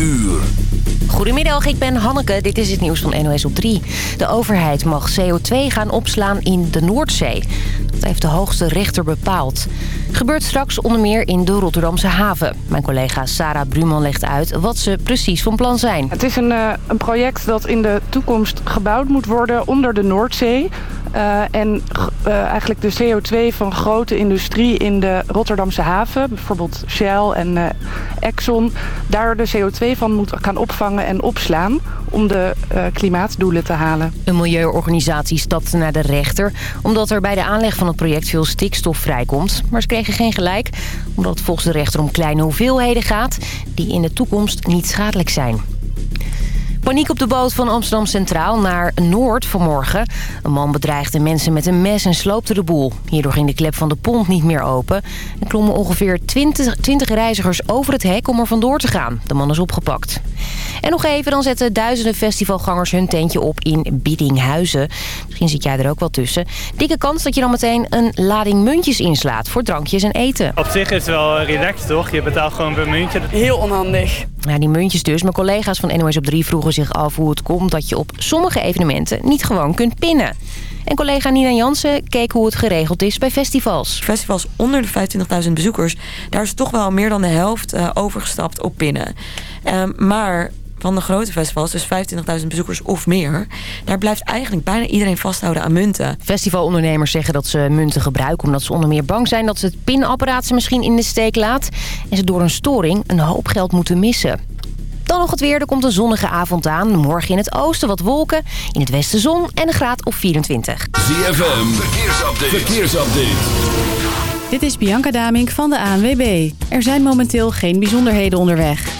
uur. Goedemiddag, ik ben Hanneke. Dit is het nieuws van NOS op 3. De overheid mag CO2 gaan opslaan in de Noordzee. Dat heeft de hoogste rechter bepaald. Gebeurt straks onder meer in de Rotterdamse haven. Mijn collega Sarah Bruman legt uit wat ze precies van plan zijn. Het is een, uh, een project dat in de toekomst gebouwd moet worden onder de Noordzee. Uh, en uh, eigenlijk de CO2 van grote industrie in de Rotterdamse haven, bijvoorbeeld Shell en uh, Exxon, daar de CO2 van moet gaan opvangen en opslaan om de klimaatdoelen te halen. Een milieuorganisatie stapte naar de rechter omdat er bij de aanleg van het project veel stikstof vrijkomt. Maar ze kregen geen gelijk omdat het volgens de rechter om kleine hoeveelheden gaat die in de toekomst niet schadelijk zijn. Paniek op de boot van Amsterdam Centraal naar Noord vanmorgen. Een man bedreigde mensen met een mes en sloopte de boel. Hierdoor ging de klep van de pont niet meer open. En klommen ongeveer 20, 20 reizigers over het hek om er vandoor te gaan. De man is opgepakt. En nog even, dan zetten duizenden festivalgangers hun tentje op in Biddinghuizen. Misschien zit jij er ook wel tussen. Dikke kans dat je dan meteen een lading muntjes inslaat voor drankjes en eten. Op zich is het wel relaxed, toch? Je betaalt gewoon per muntje. Heel onhandig. Ja, die muntjes dus. Mijn collega's van NOS op 3 vroegen zich af hoe het komt dat je op sommige evenementen niet gewoon kunt pinnen. En collega Nina Jansen keek hoe het geregeld is bij festivals. Festivals onder de 25.000 bezoekers, daar is toch wel meer dan de helft uh, overgestapt op pinnen. Um, maar van de grote festivals, dus 25.000 bezoekers of meer... daar blijft eigenlijk bijna iedereen vasthouden aan munten. Festivalondernemers zeggen dat ze munten gebruiken... omdat ze onder meer bang zijn dat ze het pinapparaat ze misschien in de steek laat... en ze door een storing een hoop geld moeten missen. Dan nog het weer. Er komt een zonnige avond aan. Morgen in het oosten wat wolken. In het westen zon en een graad of 24. ZFM. Verkeersupdate. Verkeersupdate. Dit is Bianca Damink van de ANWB. Er zijn momenteel geen bijzonderheden onderweg.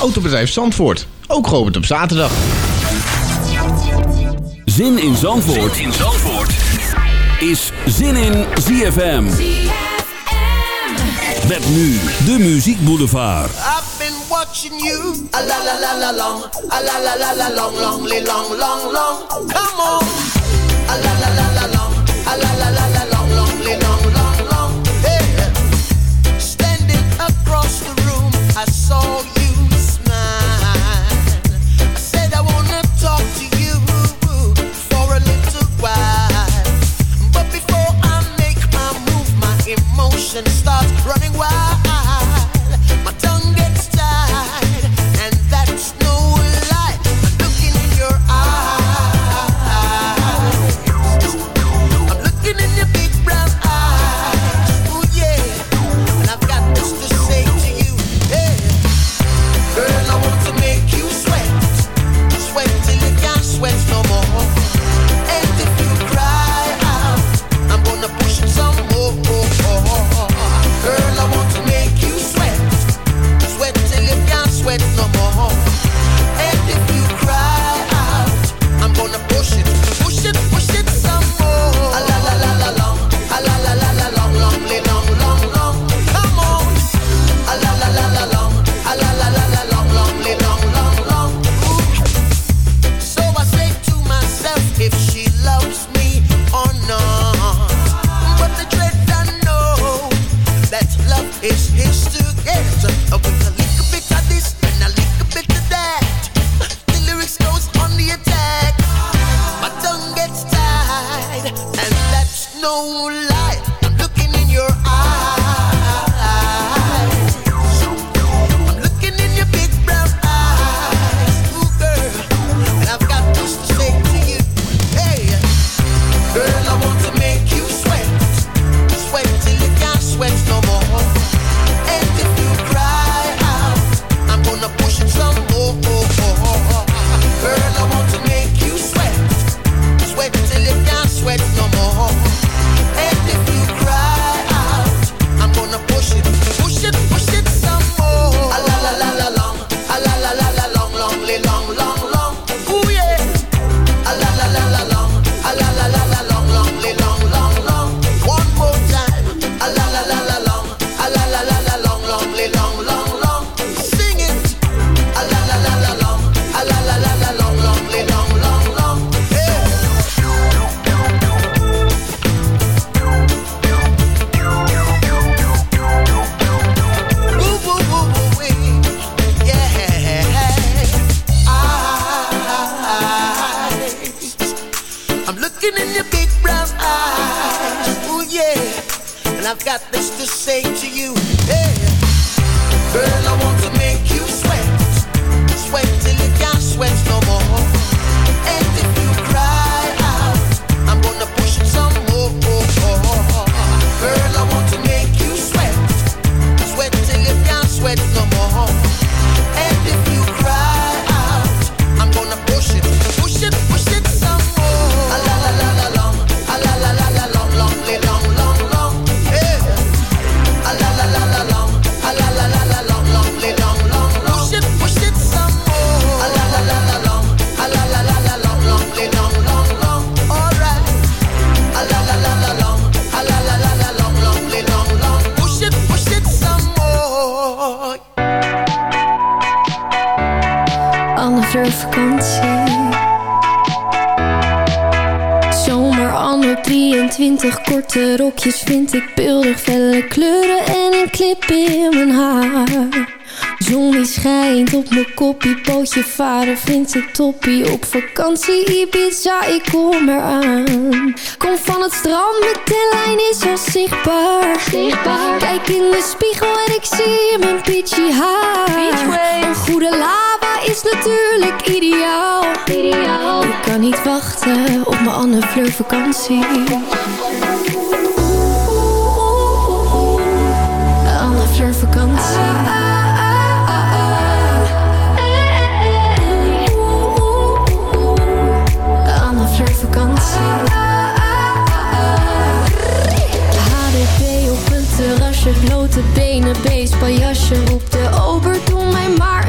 Autobedrijf Zandvoort, ook geopend op zaterdag. Zin in Zandvoort, zin in Zandvoort. is Zin in ZFM. Met nu de Muziek Boulevard. I've been watching you. A la la la la long. A la la la la long, long, long, long, long. Come on. A la la la la long. A la la la la long, long, long, long, long. Hey. Standing across the room, I saw you emotion starts running wild. No. And I've got this to say to you. Hey. Girl, I want to make you sweat. Sweat till you can't sweat no more. And if you cry out, I'm gonna push it some more. Girl, I want to make you sweat. Sweat till you can't sweat no more. twintig korte rokjes vind ik beeldig felle kleuren en een clip in mijn haar. Zon die schijnt op mijn koppie, pootje varen vindt ik toppie. Op vakantie Ibiza, ik kom eraan. Kom van het strand, de tellijn is al zichtbaar. zichtbaar. Kijk in de spiegel en ik zie mijn peachy haar. Een goede laag is natuurlijk ideaal. ideaal. Ik kan niet wachten op mijn Anne Fleur vakantie. Anne Fleur vakantie. Anne Fleur vakantie. blote benen, beest, pajasje, roep de ober, doe mij maar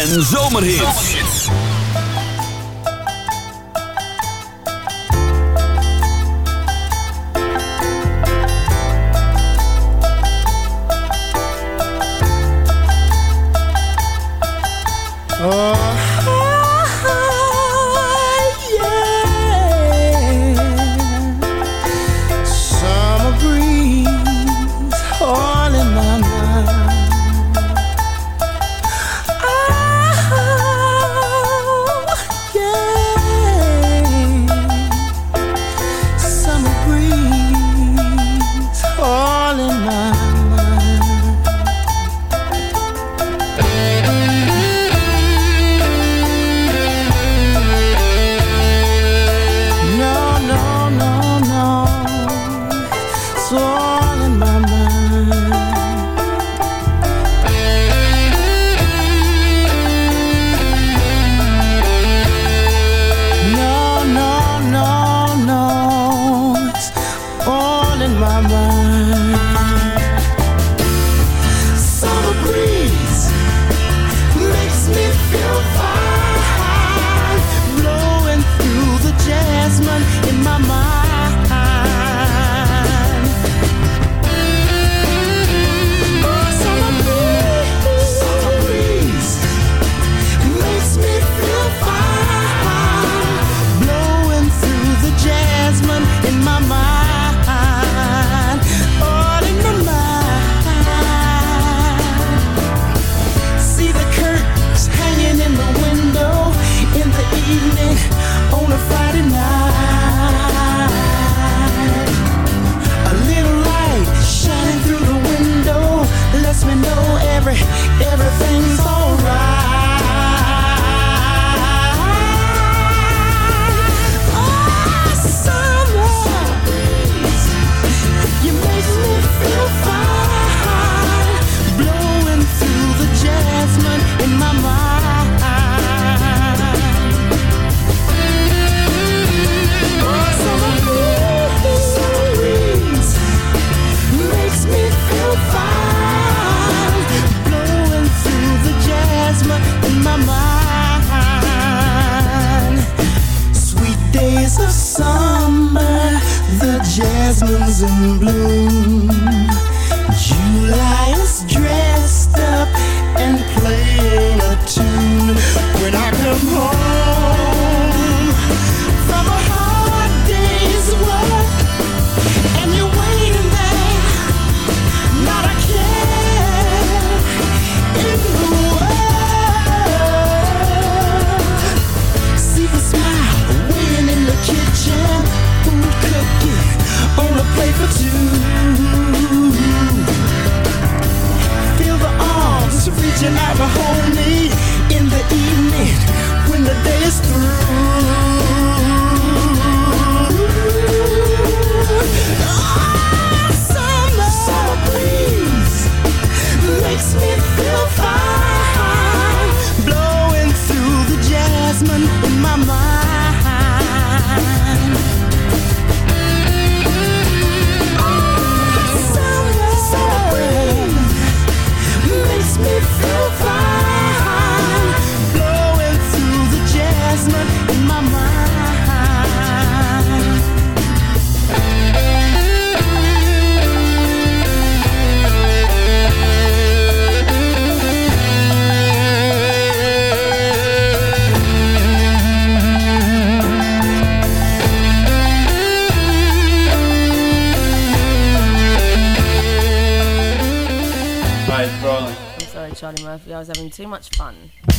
en zomerhits. Too much fun.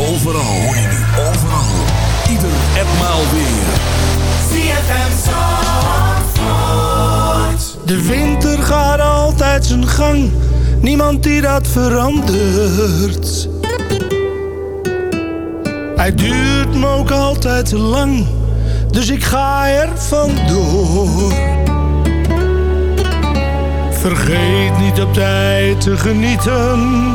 Overal. Hoor je nu overal. Ieder etmaal weer. ZFM Zandvoort. De winter gaat altijd zijn gang. Niemand die dat verandert. Hij duurt me ook altijd te lang. Dus ik ga er vandoor. Vergeet niet op tijd te genieten.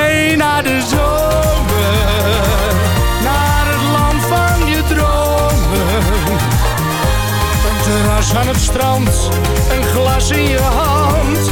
het strand, een glas in je hand,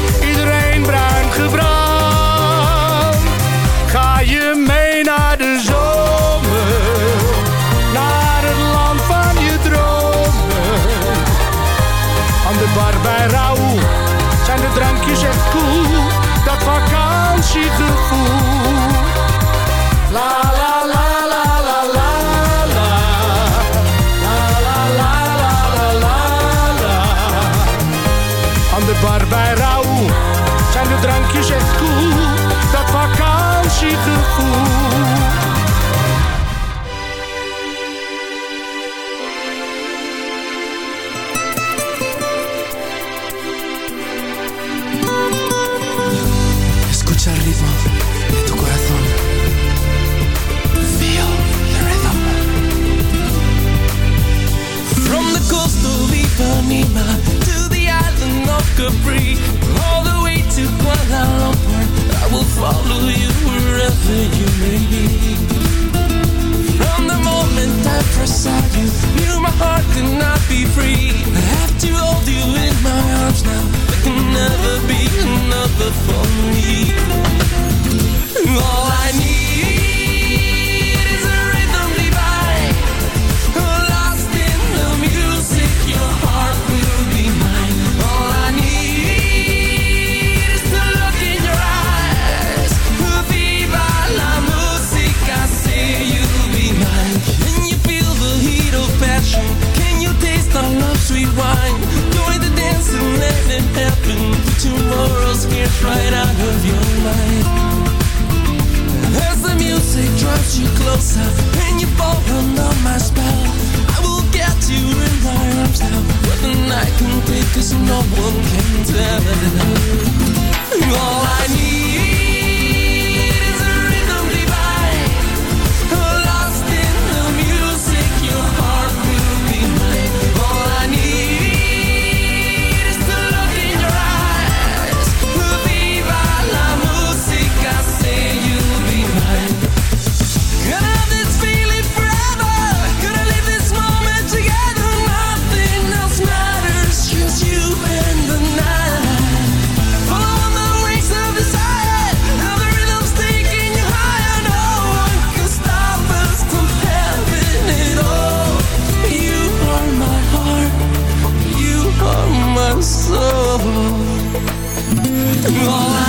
All I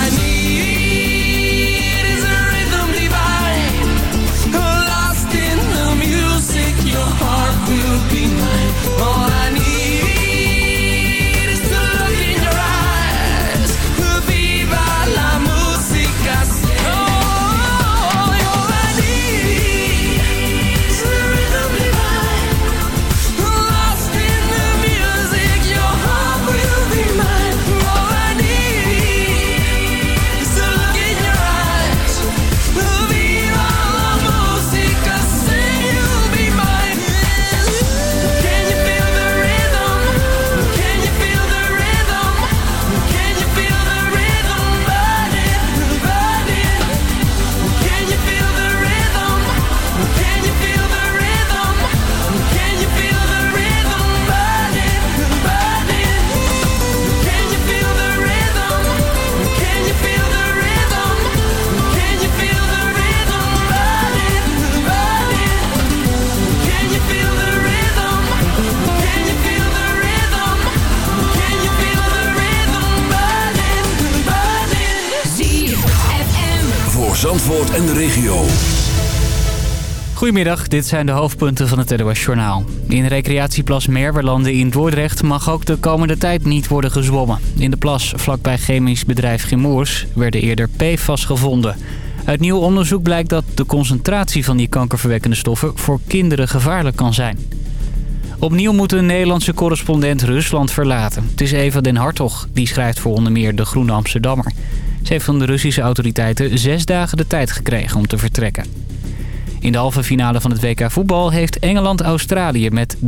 Goedemiddag, dit zijn de hoofdpunten van het NOS Journaal. In recreatieplas Merwerlanden in Dordrecht mag ook de komende tijd niet worden gezwommen. In de plas, vlakbij chemisch bedrijf Gimoers, werden eerder PFAS gevonden. Uit nieuw onderzoek blijkt dat de concentratie van die kankerverwekkende stoffen voor kinderen gevaarlijk kan zijn. Opnieuw moet een Nederlandse correspondent Rusland verlaten. Het is Eva den Hartog, die schrijft voor onder meer De Groene Amsterdammer. Ze heeft van de Russische autoriteiten zes dagen de tijd gekregen om te vertrekken. In de halve finale van het WK voetbal heeft Engeland Australië met 3-1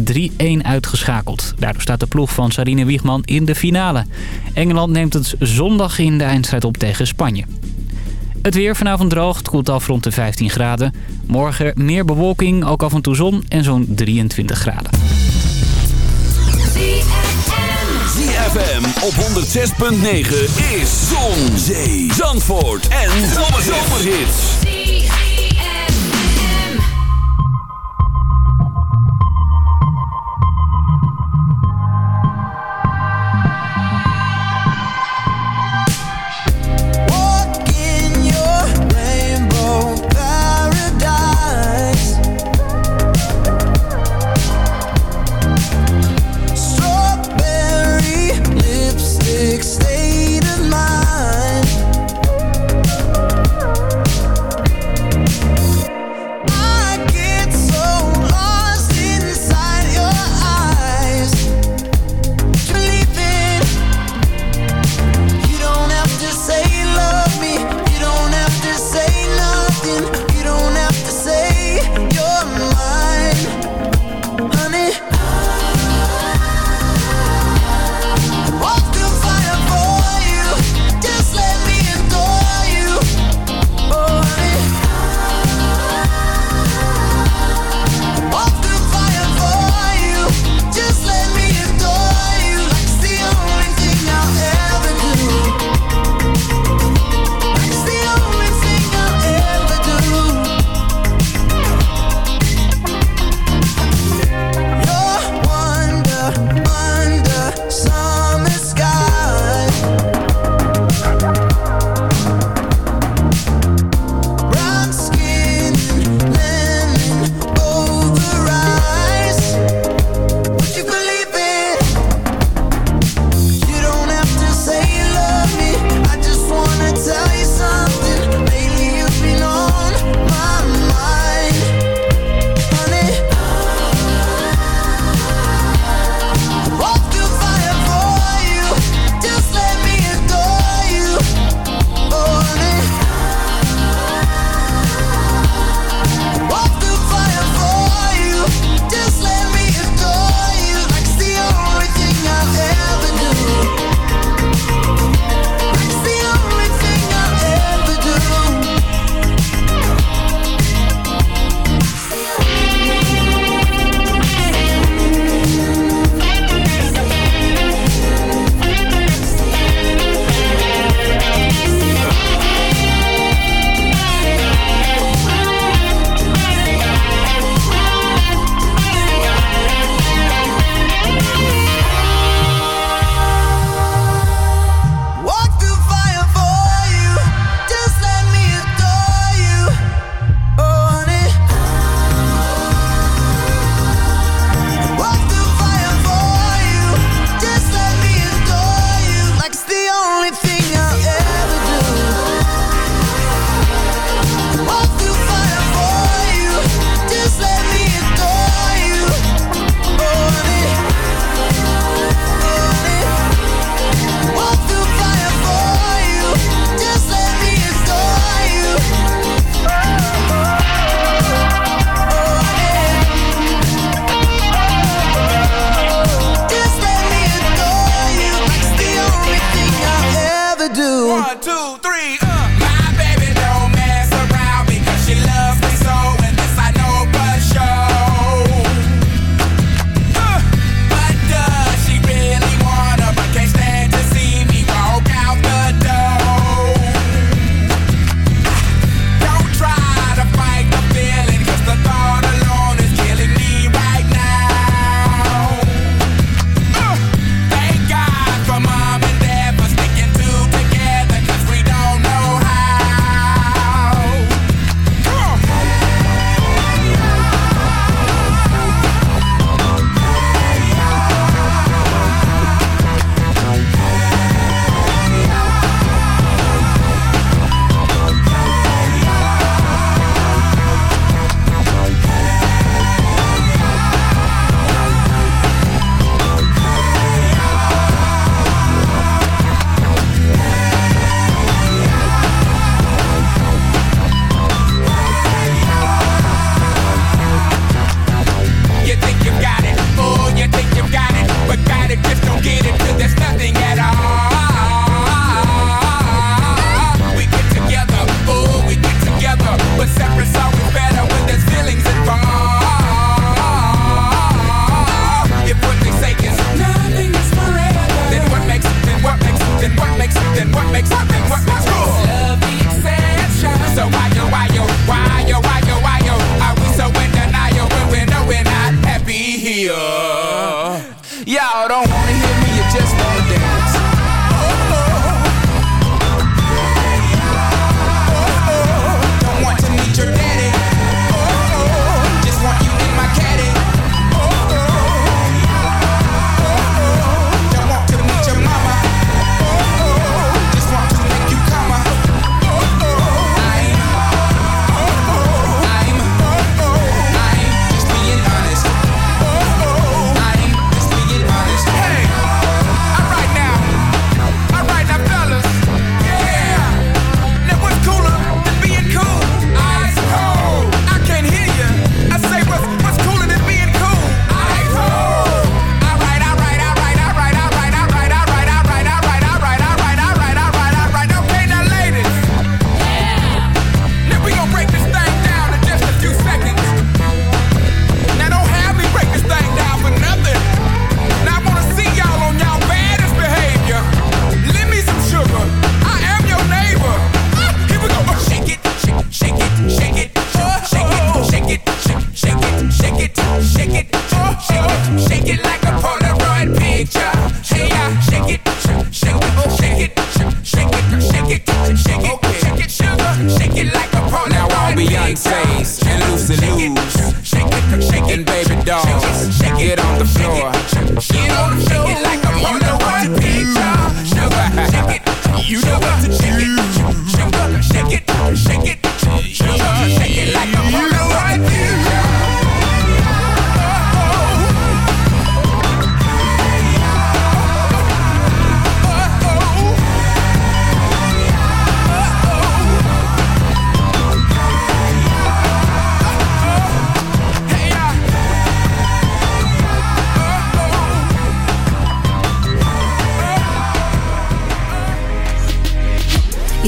uitgeschakeld. Daardoor staat de ploeg van Sarine Wiegman in de finale. Engeland neemt het zondag in de eindstrijd op tegen Spanje. Het weer vanavond droog, het koelt af rond de 15 graden. Morgen meer bewolking, ook af en toe zon en zo'n 23 graden. ZFM op 106.9 is Zon, Zee, Zandvoort en Zomerhits. sun.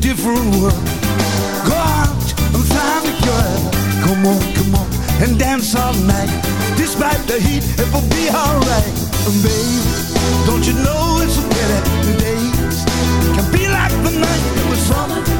Different world. Go out and find a girl. Come on, come on, and dance all night. Despite the heat, it will be alright. And baby, don't you know it's a the days can be like the night in the summer,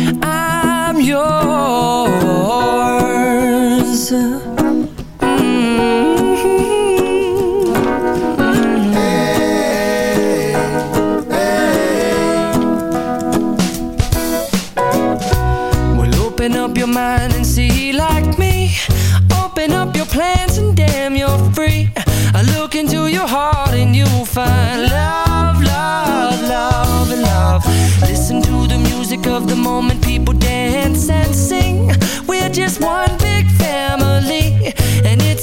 yo.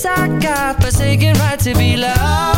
I got, forsaken right to be loved,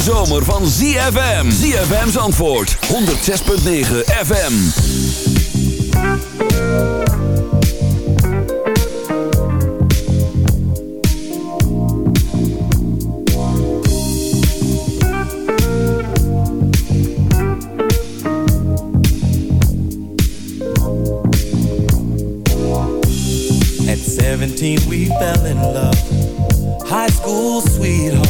Hete zomer van ZFM. ZFM's antwoord. 106.9 FM. At 17 we fell in love High school sweethearts